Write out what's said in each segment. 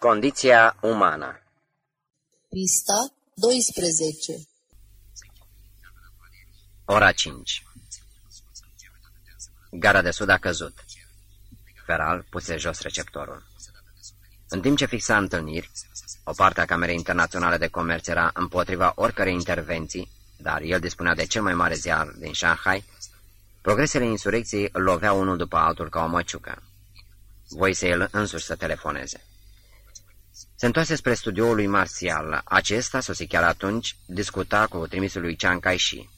Condiția umană Pista 12 Ora 5 Gara de sud a căzut. Feral puse jos receptorul. În timp ce fixa întâlniri, o parte a Camerei Internaționale de Comerț era împotriva oricărei intervenții, dar el dispunea de cel mai mare ziar din Shanghai, progresele insurecției îl loveau unul după altul ca o măciucă. Voise el însuși să telefoneze. Se întoarse spre studioul lui Marțial. Acesta, sosi chiar atunci, discuta cu trimisul lui Chiang Kai-shi.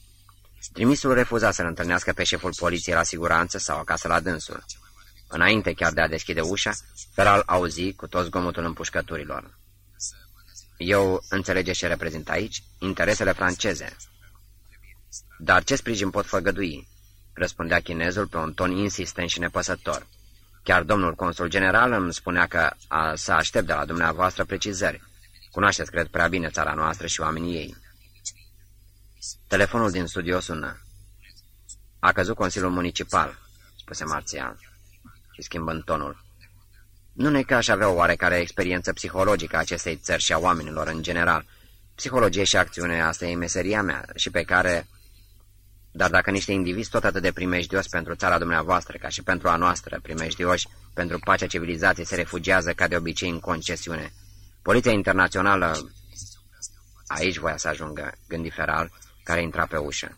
Trimisul refuza să-l întâlnească pe șeful poliției la siguranță sau acasă la dânsul. Înainte chiar de a deschide ușa, Feral auzi cu tot zgomotul împușcăturilor. Eu înțelege ce reprezint aici? Interesele franceze. Dar ce sprijin pot făgădui? Răspundea chinezul pe un ton insistent și nepăsător. Chiar domnul consul general îmi spunea că a, să aștept de la dumneavoastră precizări. Cunoașteți, cred, prea bine țara noastră și oamenii ei. Telefonul din studio sună. A căzut Consiliul Municipal, spuse Marțial, și schimbând tonul. Nu ne că aș avea o oarecare experiență psihologică a acestei țări și a oamenilor în general. Psihologie și acțiune, asta e meseria mea și pe care... Dar dacă niște indivizi tot atât de primejdioși pentru țara dumneavoastră, ca și pentru a noastră, primejdioși pentru pacea civilizației, se refugiază ca de obicei în concesiune, Poliția internațională... Aici voia să ajungă, gândi Feral, care intra pe ușă.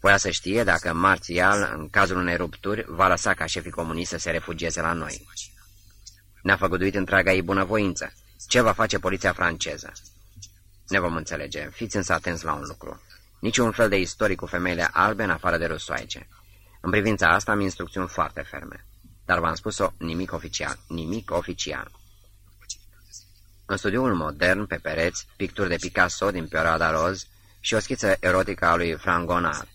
Voia să știe dacă Marțial, în cazul unei rupturi, va lăsa ca șefii comuniști să se refugieze la noi. Ne-a făgăduit întreaga ei bunăvoință. Ce va face poliția franceză? Ne vom înțelege. Fiți însă atenți la un lucru. Niciun fel de istoric cu femeile albe în afară de rusoaice. În privința asta am instrucțiuni foarte ferme. Dar v-am spus-o nimic oficial. Nimic oficial. În studioul modern, pe pereți, picturi de Picasso din perioada roz și o schiță erotică a lui Frangonard.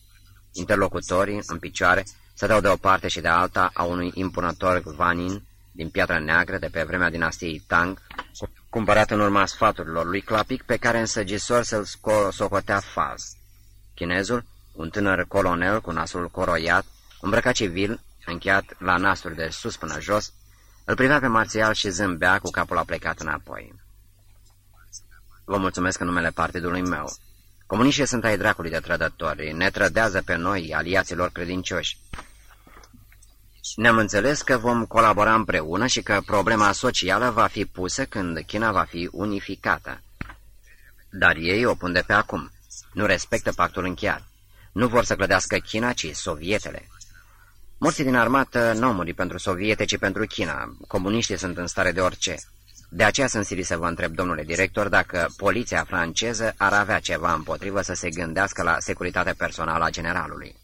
Interlocutorii, în picioare, se dau de o parte și de alta a unui impunător vanin din piatră neagră de pe vremea dinastiei Tang, cumpărat în urma sfaturilor lui Clapic, pe care însăgisor să-l socotea faz. Chinezul, un tânăr colonel cu nasul coroiat, îmbrăcat civil, încheiat la nasuri de sus până jos, îl privea pe Marțial și zâmbea cu capul aplecat înapoi. Vă mulțumesc în numele partidului meu. Comuniștii sunt ai dracului de trădători, ne trădează pe noi, aliaților credincioși. Ne-am înțeles că vom colabora împreună și că problema socială va fi pusă când China va fi unificată. Dar ei o pun de pe acum. Nu respectă pactul încheiat. Nu vor să clădească China, ci sovietele. Morții din armată nu au murit pentru soviete, ci pentru China. Comuniștii sunt în stare de orice. De aceea sunt silit să vă întreb, domnule director, dacă poliția franceză ar avea ceva împotrivă să se gândească la securitatea personală a generalului.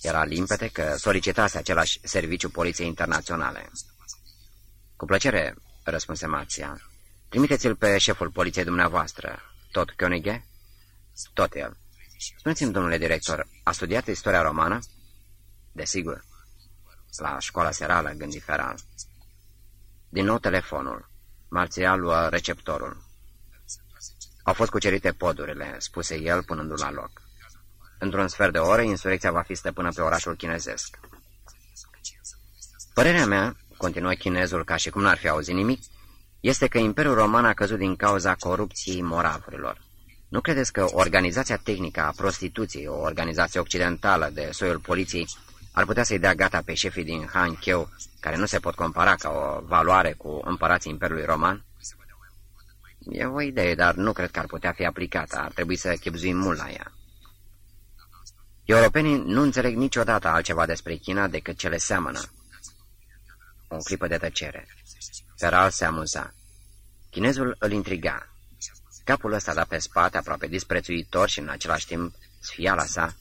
Era limpede că solicitase același serviciu poliției internaționale. Cu plăcere, răspunse Marția. Trimiteți-l pe șeful poliției dumneavoastră. Tot Koenige? Tot el. Spuneți-mi, domnule director, a studiat istoria romană? Desigur. La școala serală, gândi Feral. Din nou telefonul. Marțial luă receptorul. Au fost cucerite podurile, spuse el, punându-l la loc. Într-un sfert de oră, insurecția va fi stăpână pe orașul chinezesc. Părerea mea, continuă chinezul ca și cum n-ar fi auzit nimic, este că Imperiul Roman a căzut din cauza corupției moravurilor. Nu credeți că organizația tehnică a prostituției, o organizație occidentală de soiul poliției, ar putea să-i dea gata pe șefii din Han Cheu, care nu se pot compara ca o valoare cu împărații Imperiului Roman? E o idee, dar nu cred că ar putea fi aplicată. Ar trebui să chipzuim mult la ea. Europenii nu înțeleg niciodată altceva despre China decât ce le seamănă. O clipă de tăcere. Feral se amuza. Chinezul îl intriga. Capul ăsta da pe spate, aproape disprețuitor și în același timp sfiala sa.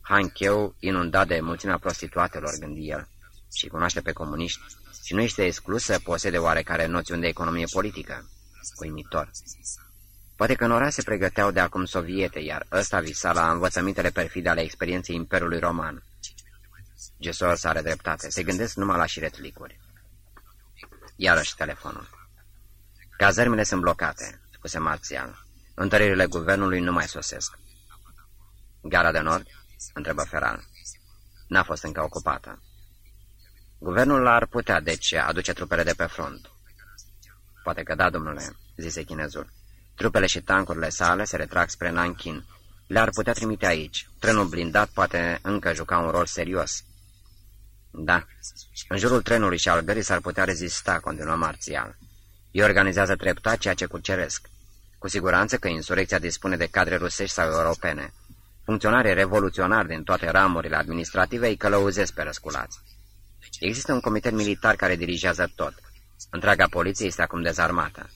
Han Cheu, inundat de mulțimea prostituatelor, gândi el, și cunoaște pe comuniști, și nu este exclus să posede oarecare noțiuni de economie politică. Uimitor. Poate că în oraș se pregăteau de acum soviete, iar ăsta visa la învățămintele perfide ale experienței Imperiului Roman. Gesor s are dreptate. Se gândesc numai la șiretlicuri. Iarăși telefonul. Cazărmile sunt blocate, spuse Marțial. Întăririle guvernului nu mai sosesc. Gara de nord? întrebă Feral. N-a fost încă ocupată. Guvernul ar putea, deci, aduce trupele de pe front. Poate că da, domnule, zise chinezul. Trupele și tancurile sale se retrag spre Nankin. Le-ar putea trimite aici. Trenul blindat poate încă juca un rol serios. Da, în jurul trenului și al gării s-ar putea rezista, continuă marțial. Ei organizează treptat ceea ce cuceresc. Cu siguranță că insurecția dispune de cadre rusești sau europene. Funcționarii revoluționari din toate ramurile administrative îi călăuzesc pe răsculați. Există un comitet militar care dirigează tot. Întreaga poliție este acum dezarmată.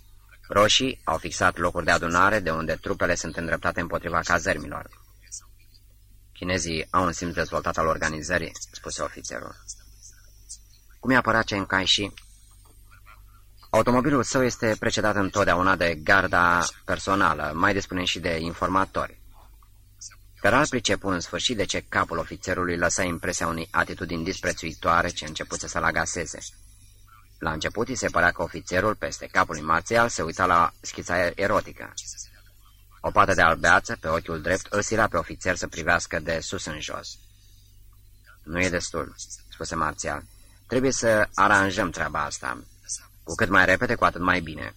Roșii au fixat locuri de adunare de unde trupele sunt îndreptate împotriva cazărmilor. Chinezii au un simț dezvoltat al organizării, spuse ofițerul. Cum i-a apărat Chen și Automobilul său este precedat întotdeauna de garda personală, mai dispune și de informatori. Feral pricepu în sfârșit de ce capul ofițerului lăsa impresia unei atitudini disprețuitoare ce începuse să-l agaseze. La început îi se părea că ofițerul, peste capul lui marțial, se uita la schița erotică. O pată de albeață, pe ochiul drept, îl sila pe ofițer să privească de sus în jos. Nu e destul," spuse marțial. Trebuie să aranjăm treaba asta. Cu cât mai repede, cu atât mai bine."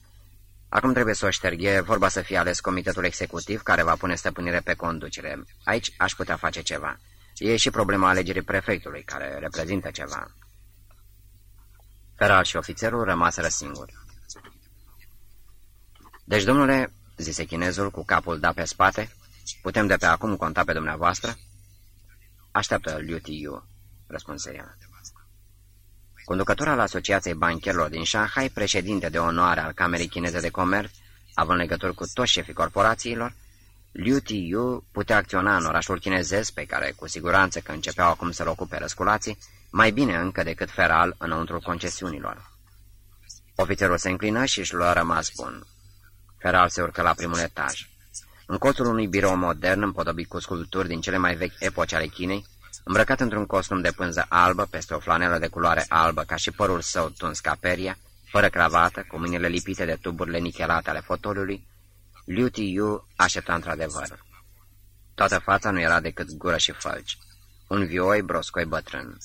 Acum trebuie să o șterghe, vorba să fie ales comitetul executiv care va pune stăpânire pe conducere. Aici aș putea face ceva. E și problema alegerii prefectului, care reprezintă ceva. Feral și ofițerul rămaseră singuri. Deci, domnule, zise chinezul cu capul dat pe spate, putem de pe acum conta pe dumneavoastră? Așteaptă, Liu Tiu, răspunse ea. Conducător al Asociației Bancherilor din Shanghai, președinte de onoare al Camerei Chineze de Comerț, având legături cu toți șefii corporațiilor, Liu Tiu putea acționa în orașul chinezesc, pe care cu siguranță că începeau acum să-l ocupe răsculații, mai bine încă decât feral înăuntru concesiunilor. Ofițerul se înclină și își luă rămas bun. Feral se urcă la primul etaj. În colțul unui birou modern, împodobit cu sculpturi din cele mai vechi epoci ale Chinei, îmbrăcat într-un costum de pânză albă, peste o flanelă de culoare albă, ca și părul său tuns ca peria, fără cravată, cu mâinile lipite de tuburile nichelate ale fotoliului, Liu Tiu aștepta într-adevăr. Toată fața nu era decât gură și fălci. Un vioi broscoi bătrân.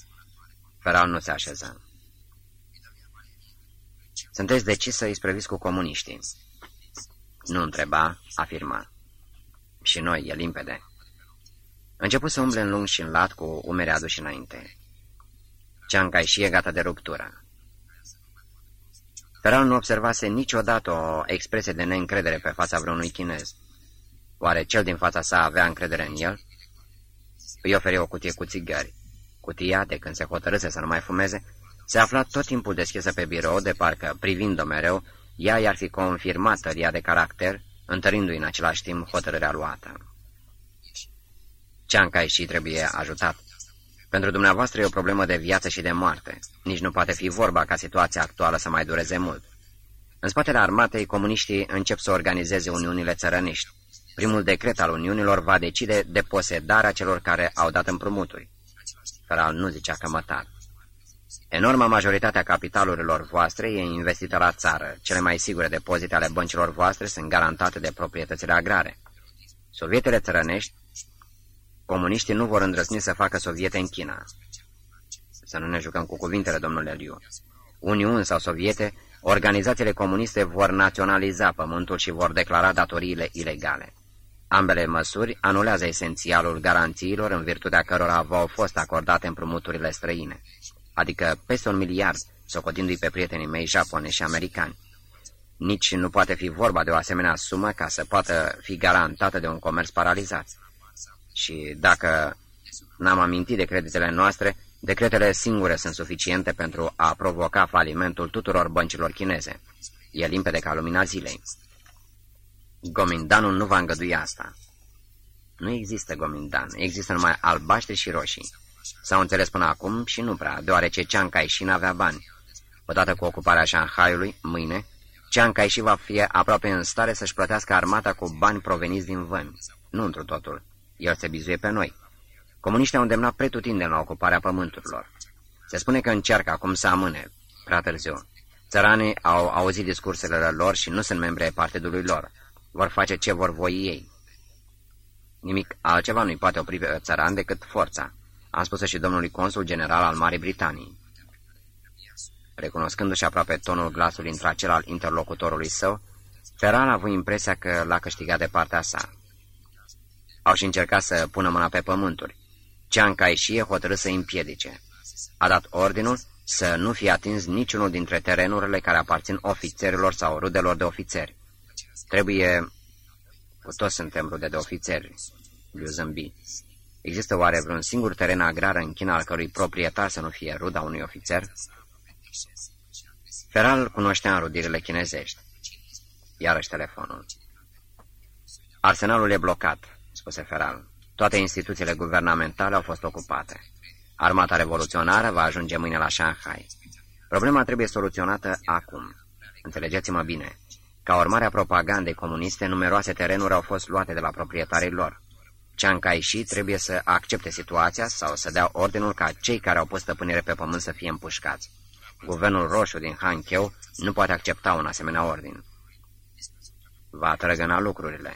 Feral nu se așeza. Sunteți decis să îi cu comuniștii. Nu întreba, afirma. Și noi, e limpede. Început să umble în lung și în lat cu umere aduși înainte. Ceancai și e gata de ruptură. Feral nu observase niciodată o expresie de neîncredere pe fața vreunui chinez. Oare cel din fața sa avea încredere în el? Îi oferi o cutie cu țigări. Cutia, de când se hotărâse să nu mai fumeze, se afla tot timpul deschisă pe birou, de parcă, privind-o mereu, ea i-ar fi confirmat tăria de caracter, întărindu-i în același timp hotărârea luată. Ceanca și trebuie ajutat. Pentru dumneavoastră e o problemă de viață și de moarte. Nici nu poate fi vorba ca situația actuală să mai dureze mult. În spatele armatei, comuniștii încep să organizeze uniunile țărăniști. Primul decret al uniunilor va decide de posedarea celor care au dat împrumuturi. Feral nu zicea că mătar. Enorma majoritatea capitalurilor voastre e investită la țară. Cele mai sigure depozite ale băncilor voastre sunt garantate de proprietățile agrare. Sovietele țărănești Comuniștii nu vor îndrăzni să facă soviete în China. Să nu ne jucăm cu cuvintele, domnule Liu. Uniuni sau soviete, organizațiile comuniste vor naționaliza pământul și vor declara datoriile ilegale. Ambele măsuri anulează esențialul garanțiilor în virtutea cărora v-au fost acordate împrumuturile străine, adică peste un miliard, socotindu-i pe prietenii mei japonezi și americani. Nici nu poate fi vorba de o asemenea sumă ca să poată fi garantată de un comerț paralizat. Și dacă n-am amintit de creditele noastre, decretele singure sunt suficiente pentru a provoca falimentul tuturor băncilor chineze. E limpede ca lumina zilei. Gomindanul nu va îngădui asta. Nu există gomindan, există numai albaștri și roșii. S-au înțeles până acum și nu prea, deoarece Chiang Kai-shi n-avea bani. Odată cu ocuparea Shanghaiului, mâine, Chiang Kai-shi va fi aproape în stare să-și plătească armata cu bani proveniți din vămi. Nu întru totul. El se bizuie pe noi. Comuniștii au îndemnat pretutindeni la ocuparea pământurilor. Se spune că încearcă acum să amâne, prea târziu. Țăranii au auzit discursele lor și nu sunt membri ai partidului lor. Vor face ce vor voi ei. Nimic altceva nu-i poate opri pe țăran decât forța. Am spus și domnului consul general al Marii Britanii. recunoscându-și aproape tonul glasului între acel al interlocutorului său, Feral a avut impresia că l-a câștigat de partea sa. Au și încercat să pună mâna pe pământuri. Cean Caișie hotărât să îi împiedice. A dat ordinul să nu fie atins niciunul dintre terenurile care aparțin ofițerilor sau rudelor de ofițeri. Trebuie... Cu toți suntem rude de ofițeri, Liu zâmbi. Există oare vreun singur teren agrar în China al cărui proprietar să nu fie ruda unui ofițer? Feral cunoștea înrudirile chinezești. Iarăși telefonul. Arsenalul e blocat, spuse Feral. Toate instituțiile guvernamentale au fost ocupate. Armata revoluționară va ajunge mâine la Shanghai. Problema trebuie soluționată acum. Înțelegeți-mă bine. Ca urmare a propagandei comuniste, numeroase terenuri au fost luate de la proprietarii lor. Chiang Kai-shi trebuie să accepte situația sau să dea ordinul ca cei care au pus stăpânire pe pământ să fie împușcați. Guvernul roșu din Hankeu nu poate accepta un asemenea ordin. Va trăgăna lucrurile.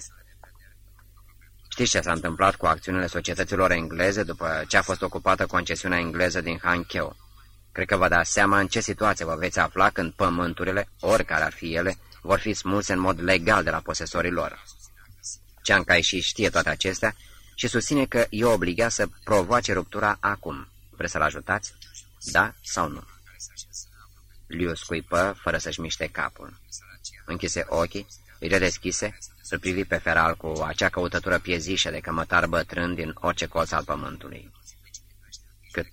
Știți ce s-a întâmplat cu acțiunile societăților engleze după ce a fost ocupată concesiunea engleză din Hankeu? Cred că vă dați seama în ce situație vă veți afla când pământurile, oricare ar fi ele, vor fi smulse în mod legal de la posesorii lor. Chiang Kai-shi știe toate acestea și susține că e obligat să provoace ruptura acum. Vreți să-l ajutați? Da sau nu? Liu scuipă fără să-și miște capul. Închise ochii, îi redeschise, îl privi pe feral cu acea căutătură piezișă de cămătar bătrân din orice colț al pământului. Cât?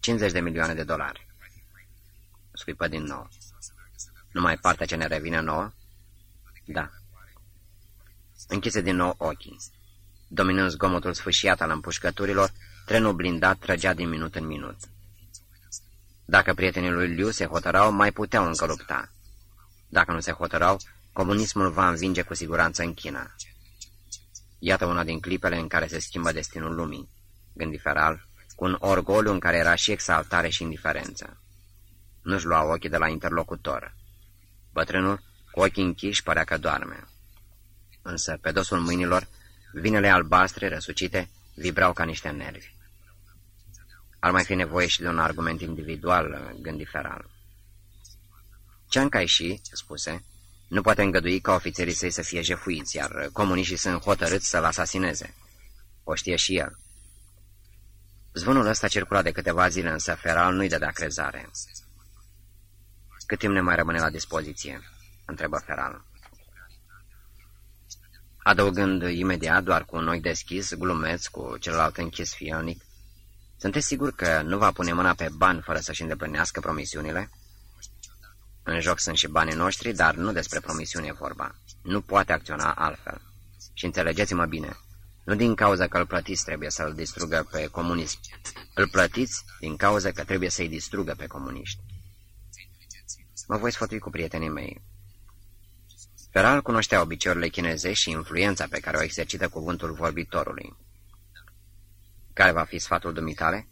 50 de milioane de dolari. Scuipă din nou. Numai partea ce ne revine nouă? Da. Închise din nou ochii. Dominând zgomotul sfâșiat al împușcăturilor, trenul blindat trăgea din minut în minut. Dacă prietenii lui Liu se hotărau, mai puteau încă lupta. Dacă nu se hotărau, comunismul va învinge cu siguranță în China. Iată una din clipele în care se schimbă destinul lumii, gândi Feral, cu un orgoliu în care era și exaltare și indiferență. Nu-și lua ochii de la interlocutor. Bătrânul, cu ochii închiși, părea că doarme. Însă, pe dosul mâinilor, vinele albastre, răsucite, vibrau ca niște nervi. Ar mai fi nevoie și de un argument individual, gândi Feral. Chiang Kai-shi, spuse, nu poate îngădui ca ofițerii săi să fie jefuiți, iar comuniștii sunt hotărâți să-l asasineze. O știe și el. Zvonul ăsta circula de câteva zile, însă Feral nu-i dădea crezare. Cât timp ne mai rămâne la dispoziție?" întrebă Feral. Adăugând imediat, doar cu un ochi deschis, glumeț cu celălalt închis fielnic, sunteți sigur că nu va pune mâna pe bani fără să-și îndeplinească promisiunile?" În joc sunt și banii noștri, dar nu despre promisiune e vorba. Nu poate acționa altfel. Și înțelegeți-mă bine, nu din cauza că îl plătiți trebuie să-l distrugă pe comunism. Îl plătiți din cauza că trebuie să-i distrugă pe comuniști. Mă voi sfătui cu prietenii mei. Feral cunoștea obiceiurile chineze și influența pe care o exercită cuvântul vorbitorului. Care va fi sfatul dumitale?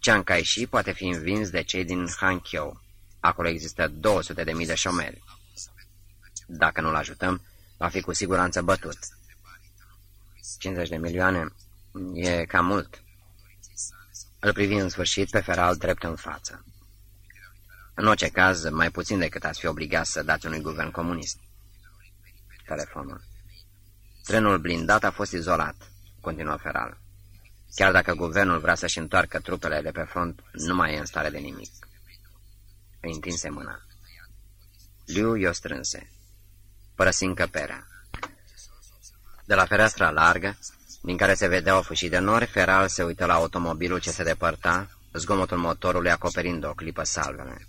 Chiang Kai-shi poate fi învins de cei din Hanqiu. Acolo există 200 de mii de șomeri. Dacă nu-l ajutăm, va fi cu siguranță bătut. 50 de milioane e cam mult. Îl privi în sfârșit pe feral drept în față. În orice caz, mai puțin decât ați fi obligat să dați unui guvern comunist. Telefonul. Trenul blindat a fost izolat, continuă Feral. Chiar dacă guvernul vrea să-și întoarcă trupele de pe front, nu mai e în stare de nimic. Îi întinse mâna. Liu i-o strânse. Părăsi încăperea. De la fereastra largă, din care se vedeau fâșii de nori, Feral se uită la automobilul ce se depărta, zgomotul motorului acoperind o clipă salvele.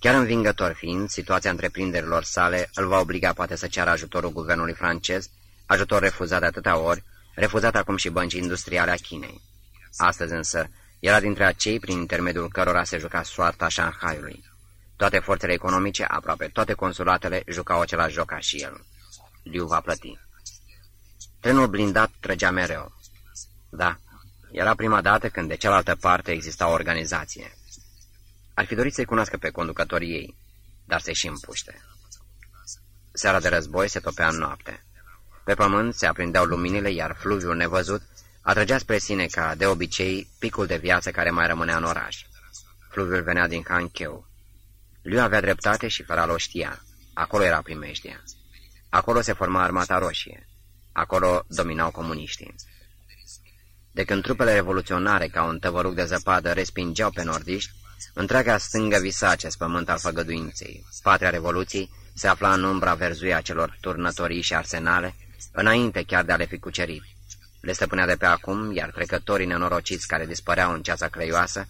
Chiar învingător fiind, situația întreprinderilor sale îl va obliga poate să ceară ajutorul guvernului francez, ajutor refuzat de atâtea ori, refuzat acum și băncii industriale a Chinei. Astăzi însă, era dintre acei prin intermediul cărora se juca soarta Shanghaiului. Toate forțele economice, aproape toate consulatele, jucau același joc ca și el. Liu va plăti. Trenul blindat trăgea mereu. Da, era prima dată când de cealaltă parte exista o organizație. Ar fi dorit să-i cunoască pe conducătorii ei, dar se și împuște. Seara de război se topea în noapte. Pe pământ se aprindeau luminile, iar fluviul nevăzut atrăgea spre sine ca, de obicei, picul de viață care mai rămânea în oraș. Fluviul venea din Hancheu. Liu avea dreptate și Feral o știa. Acolo era primejdia. Acolo se forma armata roșie. Acolo dominau comuniștii. De când trupele revoluționare, ca un tăvăruc de zăpadă, respingeau pe nordiști, întreaga stângă visa acest pământ al făgăduinței. Patria Revoluției se afla în umbra verzuie a celor turnătorii și arsenale, înainte chiar de a le fi cucerit. Le stăpânea de pe acum, iar trecătorii nenorociți care dispăreau în ceața cleioasă,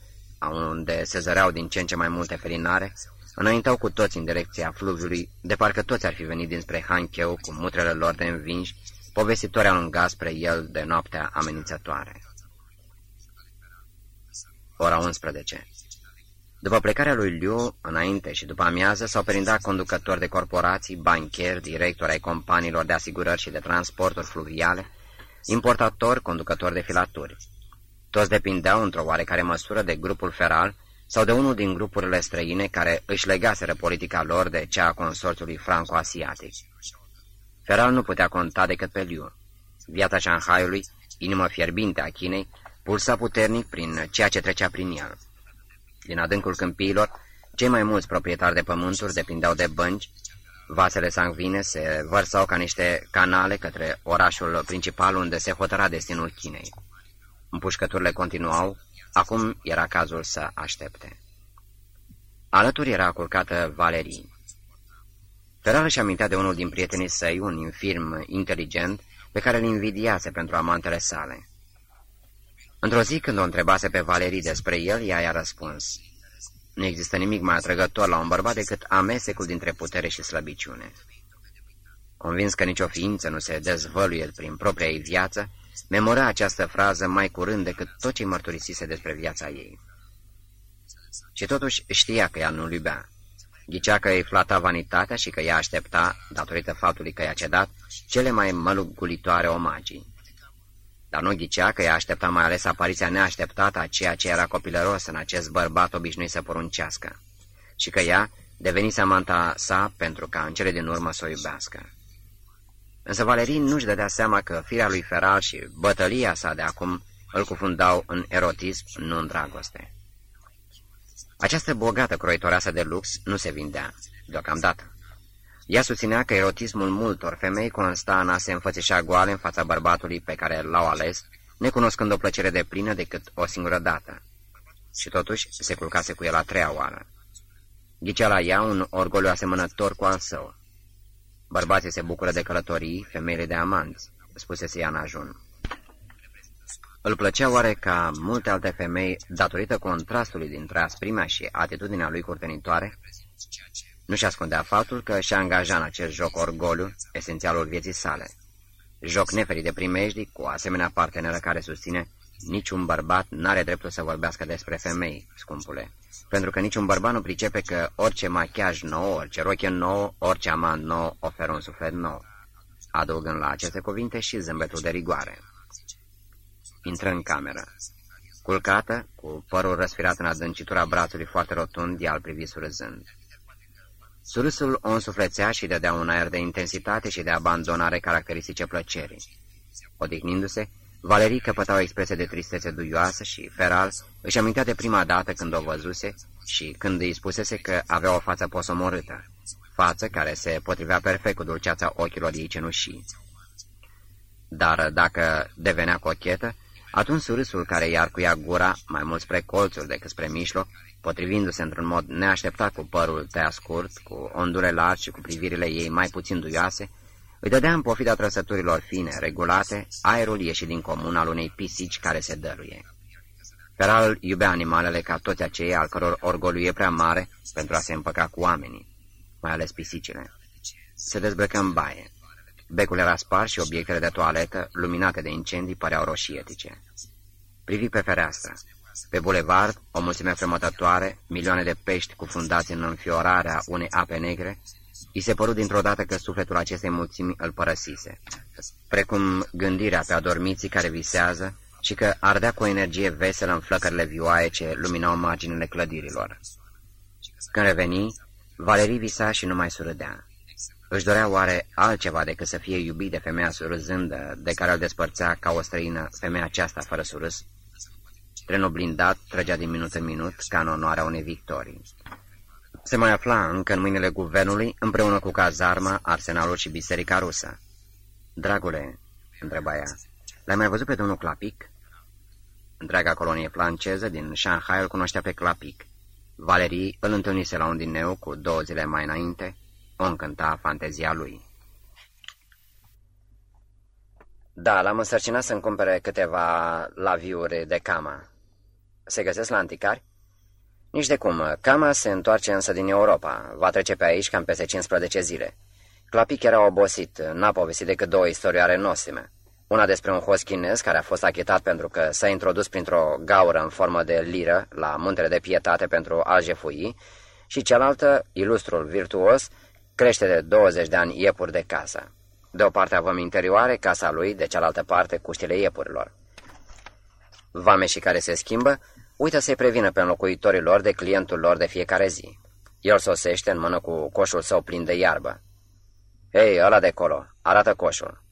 unde se zăreau din ce în ce mai multe felinare, înaintau cu toți în direcția fluviului, de parcă toți ar fi venit dinspre Hancheu cu mutrele lor de învinși, povestitori alunga spre el de noaptea amenințătoare. Ora 11 După plecarea lui Liu, înainte și după amiază, s-au perindat conducători de corporații, bancheri, directori ai companiilor de asigurări și de transporturi fluviale, importatori, conducători de filaturi. Toți depindeau într-o oarecare măsură de grupul feral sau de unul din grupurile străine care își legaseră politica lor de cea a consorțiului franco-asiatic. Feral nu putea conta decât pe Liu. Viața Shanghaiului, inimă fierbinte a Chinei, pulsa puternic prin ceea ce trecea prin el. Din adâncul câmpiilor, cei mai mulți proprietari de pământuri depindeau de bănci, vasele sangvine se vărsau ca niște canale către orașul principal unde se hotăra destinul Chinei. Împușcăturile continuau, acum era cazul să aștepte. Alături era culcată Valerii. Ferrara își amintea de unul din prietenii săi, un infirm inteligent, pe care îl invidiase pentru amantele sale. Într-o zi, când o întrebase pe Valerii despre el, ea i-a răspuns. Nu există nimic mai atrăgător la un bărbat decât amesecul dintre putere și slăbiciune. Convins că nicio ființă nu se dezvăluie prin propria ei viață, memora această frază mai curând decât tot ce mărturisise despre viața ei. Și totuși știa că ea nu-l iubea. Ghicea că îi flata vanitatea și că ea aștepta, datorită faptului că i-a cedat, cele mai mălugulitoare omagii. Dar nu ghicea că ea aștepta mai ales apariția neașteptată a ceea ce era copilăros în acest bărbat obișnuit să poruncească, și că ea devenise amanta sa pentru ca în cele din urmă să o iubească. Însă Valerin nu-și dădea seama că firea lui Feral și bătălia sa de acum îl cufundau în erotism, nu în dragoste. Această bogată croitoreasă de lux nu se vindea, deocamdată. Ea susținea că erotismul multor femei consta în a se înfățișa goale în fața bărbatului pe care l-au ales, necunoscând o plăcere de plină decât o singură dată. Și totuși se culcase cu el a treia oară. Ghicea la ea un orgoliu asemănător cu al său. Bărbații se bucură de călătorii, femeile de amanți, spusese ea în ajun. Îl plăcea oare ca multe alte femei, datorită contrastului dintre asprimea și atitudinea lui curtenitoare? Nu-și ascundea faptul că și-a angajat în acest joc orgoliu, esențialul vieții sale. Joc neferit de primejdii, cu asemenea parteneră care susține niciun bărbat n-are dreptul să vorbească despre femei, scumpule, pentru că niciun bărbat nu pricepe că orice machiaj nou, orice roche nou, orice amant nou oferă un suflet nou, adăugând la aceste cuvinte și zâmbetul de rigoare. Intră în cameră. Culcată, cu părul răspirat în adâncitura brațului foarte rotund, ea îl privi surâzând. Surâsul o însuflețea și dădea un aer de intensitate și de abandonare caracteristice plăcerii. Odihnindu-se, Valerii căpăta o expresie de tristețe duioasă și Feral își amintea de prima dată când o văzuse și când îi spusese că avea o față posomorâtă, față care se potrivea perfect cu dulceața ochilor ei cenușii. Dar dacă devenea cochetă, atunci surâsul care i-ar cuia gura mai mult spre colțuri decât spre mijloc, potrivindu-se într-un mod neașteptat cu părul tăia scurt, cu ondule largi și cu privirile ei mai puțin duioase, îi dădea în pofida trăsăturilor fine, regulate, aerul ieșit din comun al unei pisici care se dăruie. Feral iubea animalele ca toți aceia al căror orgoliu e prea mare pentru a se împăca cu oamenii, mai ales pisicile. Se dezbrăcă în baie. Becul era spart și obiectele de toaletă, luminate de incendii, păreau roșietice. Privi pe fereastră. Pe bulevard, o mulțime fremătătoare, milioane de pești cufundați în înfiorarea unei ape negre, I se păru dintr-o dată că sufletul acestei mulțimi îl părăsise, precum gândirea pe adormiții care visează și că ardea cu o energie veselă în flăcările vioaie ce luminau marginile clădirilor. Când reveni, Valerii visa și nu mai surâdea. Își dorea oare altceva decât să fie iubit de femeia surâzândă, de care îl despărțea ca o străină femeia aceasta fără surâs? Trenul blindat trăgea din minut în minut ca în onoarea unei victorii. Se mai afla încă în mâinile guvernului, împreună cu cazarma, arsenalul și biserica rusă. Dragule, întreba ea, l-ai mai văzut pe domnul Clapic? Întreaga colonie franceză din Shanghai îl cunoștea pe Clapic. Valerii îl întâlnise la un dineu cu două zile mai înainte, o încânta fantezia lui. Da, l-am însărcinat să-mi cumpere câteva laviuri de cama. Se găsesc la anticari? Nici de cum. Cama se întoarce însă din Europa. Va trece pe aici cam peste 15 zile. Clapic era obosit. N-a povestit decât două istorioare nosime. Una despre un host chinez care a fost achitat pentru că s-a introdus printr-o gaură în formă de liră la muntele de pietate pentru a jefui și cealaltă, ilustrul virtuos, crește de 20 de ani iepuri de casă. De o parte avem interioare, casa lui, de cealaltă parte cuștile iepurilor. și care se schimbă, uită să-i prevină pe înlocuitorii lor de clientul lor de fiecare zi. El sosește în mână cu coșul său plin de iarbă. Hei, ăla de colo, arată coșul.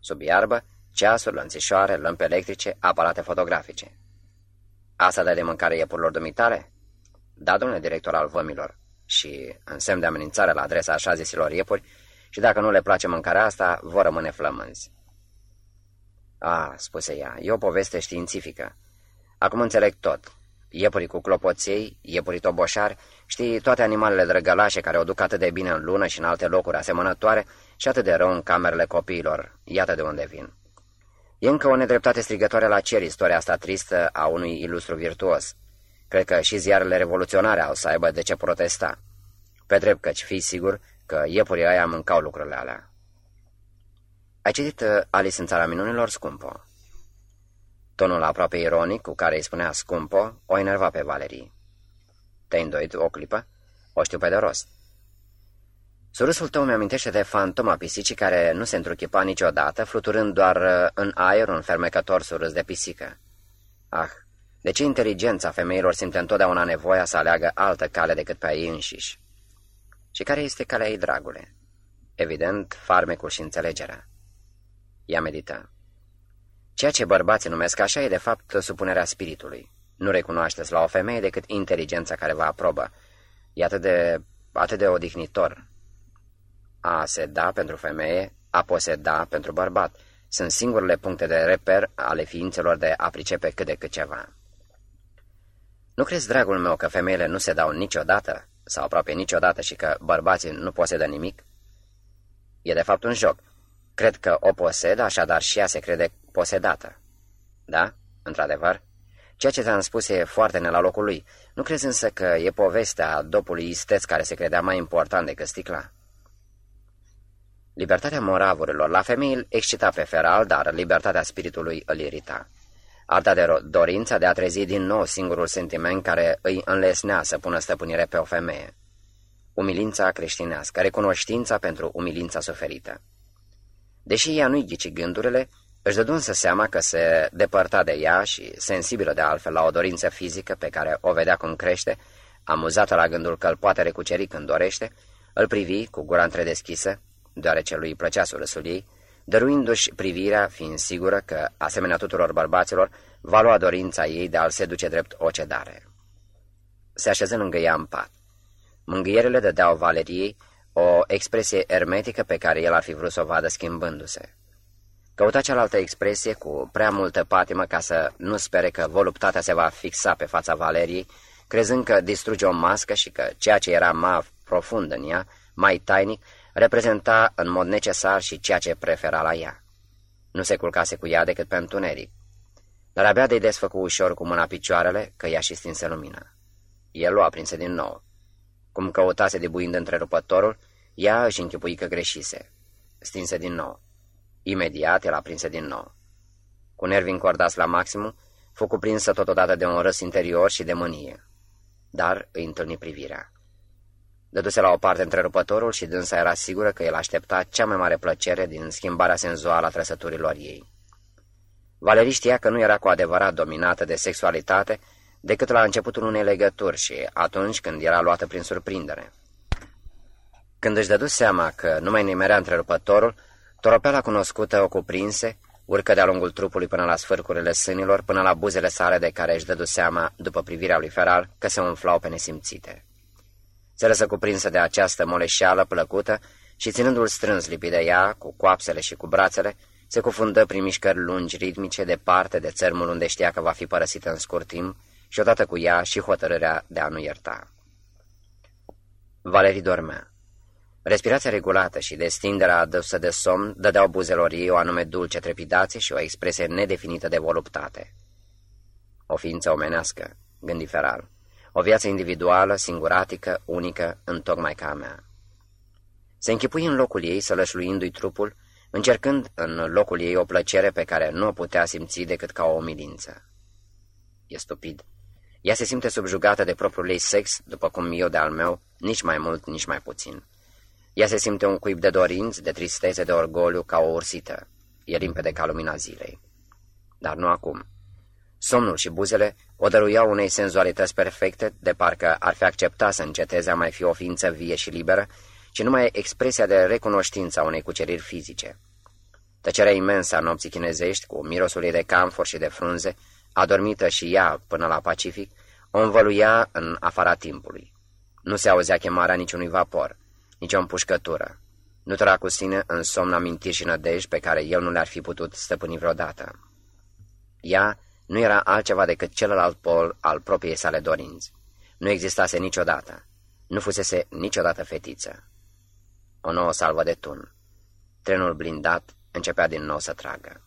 Sub iarbă, ceasuri, lănțișoare, lămpi electrice, aparate fotografice. Asta dă de mâncare iepurilor dumitale? Da, domnule director al vămilor. Și, în semn de amenințare la adresa așa zisilor iepuri, și dacă nu le place mâncarea asta, vor rămâne flămânzi. A, spuse ea, e o poveste științifică. Acum înțeleg tot. Iepurii cu clopoței, iepurii toboșari, știi, toate animalele drăgălașe care o duc atât de bine în lună și în alte locuri asemănătoare și atât de rău în camerele copiilor. Iată de unde vin. E încă o nedreptate strigătoare la cer istoria asta tristă a unui ilustru virtuos. Cred că și ziarele revoluționare au să aibă de ce protesta. Pe drept căci, fii sigur, că iepurii aia mâncau lucrurile alea. Ai citit uh, Alice în țara minunilor, scumpo? Tonul aproape ironic cu care îi spunea scumpo o enerva pe Valerii. Te-ai îndoit o clipă? O știu pe de rost. Surâsul tău mi-amintește de fantoma pisicii care nu se întruchipa niciodată, fluturând doar uh, în aer un fermecător surâs de pisică. Ah, de ce inteligența femeilor simte întotdeauna nevoia să aleagă altă cale decât pe ei înșiși? Și care este calea ei, dragule? Evident, farmecul și înțelegerea. Ea medită. Ceea ce bărbații numesc așa e de fapt supunerea spiritului. Nu recunoașteți la o femeie decât inteligența care vă aprobă. E atât de, atât de odihnitor. A se da pentru femeie, a poseda pentru bărbat. Sunt singurele puncte de reper ale ființelor de a pricepe cât de cât ceva. Nu crezi, dragul meu, că femeile nu se dau niciodată? sau aproape niciodată și că bărbații nu posedă nimic? E de fapt un joc. Cred că o posedă, așadar și ea se crede posedată. Da? Într-adevăr? Ceea ce ți-am spus e foarte ne la locul lui. Nu crezi însă că e povestea dopului isteț care se credea mai important decât sticla? Libertatea moravurilor la femei îl excita pe feral, dar libertatea spiritului îl irita. Arta de dorința de a trezi din nou singurul sentiment care îi înlesnea să pună stăpânire pe o femeie. Umilința creștinească, recunoștința pentru umilința suferită. Deși ea nu-i ghici gândurile, își dădu însă seama că se depărta de ea și, sensibilă de altfel la o dorință fizică pe care o vedea cum crește, amuzată la gândul că îl poate recuceri când dorește, îl privi cu gura întredeschisă, deoarece lui plăcea surâsul ei, dăruindu-și privirea, fiind sigură că, asemenea tuturor bărbaților, va lua dorința ei de a-l seduce drept o cedare. Se așeză lângă ea în pat. Mângâierele dădeau Valeriei o expresie ermetică pe care el ar fi vrut să o vadă schimbându-se. Căuta cealaltă expresie cu prea multă patimă ca să nu spere că voluptatea se va fixa pe fața Valeriei, crezând că distruge o mască și că ceea ce era mai profund în ea, mai tainic, reprezenta în mod necesar și ceea ce prefera la ea. Nu se culcase cu ea decât pe întuneric, dar abia de-i desfăcu ușor cu mâna picioarele că ea și stinse lumina. El o aprinse din nou. Cum căutase de buind întrerupătorul, ea își închipui că greșise. Stinse din nou. Imediat el aprinse din nou. Cu nervi încordați la maximum, fu cuprinsă totodată de un răs interior și de mânie. Dar îi întâlni privirea. Dăduse la o parte întrerupătorul și dânsa era sigură că el aștepta cea mai mare plăcere din schimbarea senzuală a trăsăturilor ei. Valerii știa că nu era cu adevărat dominată de sexualitate decât la începutul unei legături și atunci când era luată prin surprindere. Când își dădu seama că nu mai nimerea întrerupătorul, toropeala cunoscută o cuprinse, urcă de-a lungul trupului până la sfârcurile sânilor, până la buzele sale de care își dădu seama, după privirea lui Feral, că se umflau pe nesimțite. Se lăsă cuprinsă de această moleșeală plăcută și, ținându-l strâns lipit de ea, cu coapsele și cu brațele, se cufundă prin mișcări lungi ritmice departe de țărmul unde știa că va fi părăsită în scurt timp și odată cu ea și hotărârea de a nu ierta. Valerii dormea. Respirația regulată și destinderea adusă de somn dădeau buzelor ei o anume dulce trepidație și o expresie nedefinită de voluptate. O ființă omenească, gândi Feral, o viață individuală, singuratică, unică, întocmai ca a mea. Se închipui în locul ei, sălășluindu-i trupul, încercând în locul ei o plăcere pe care nu o putea simți decât ca o omilință. E stupid. Ea se simte subjugată de propriul ei sex, după cum eu de al meu, nici mai mult, nici mai puțin. Ea se simte un cuib de dorinți, de tristețe, de orgoliu, ca o ursită. E limpede ca lumina zilei. Dar nu acum. Somnul și buzele o dăruiau unei senzualități perfecte, de parcă ar fi acceptat să înceteze a mai fi o ființă vie și liberă, ci numai expresia de recunoștință a unei cuceriri fizice. Tăcerea imensă a nopții chinezești, cu mirosul ei de camfor și de frunze, adormită și ea până la Pacific, o învăluia în afara timpului. Nu se auzea chemarea niciunui vapor, nici o împușcătură. Nu tăra cu sine în somn amintiri și nădejdi pe care el nu le-ar fi putut stăpâni vreodată. Ea nu era altceva decât celălalt pol al propriei sale dorinți. Nu existase niciodată. Nu fusese niciodată fetiță. O nouă salvă de tun. Trenul blindat începea din nou să tragă.